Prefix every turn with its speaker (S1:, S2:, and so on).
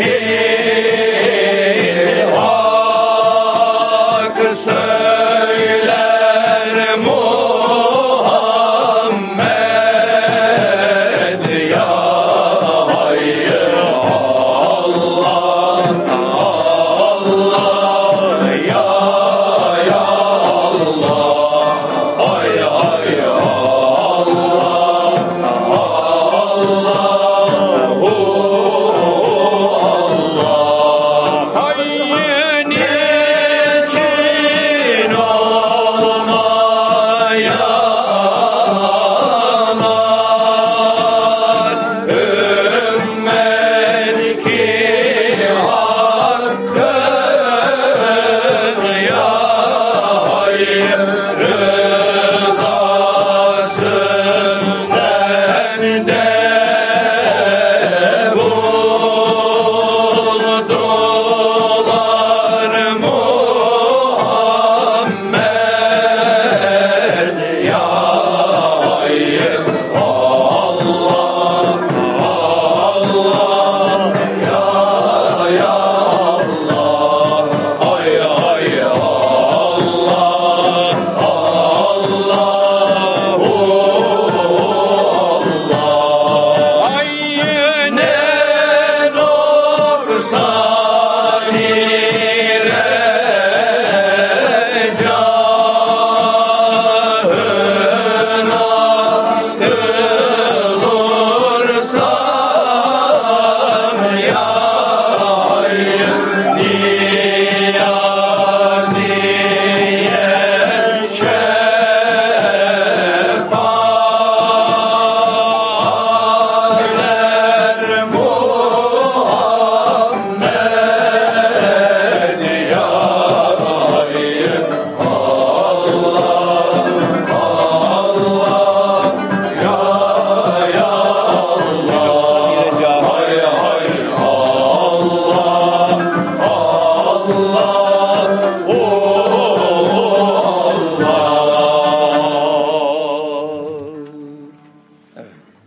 S1: hey, hey.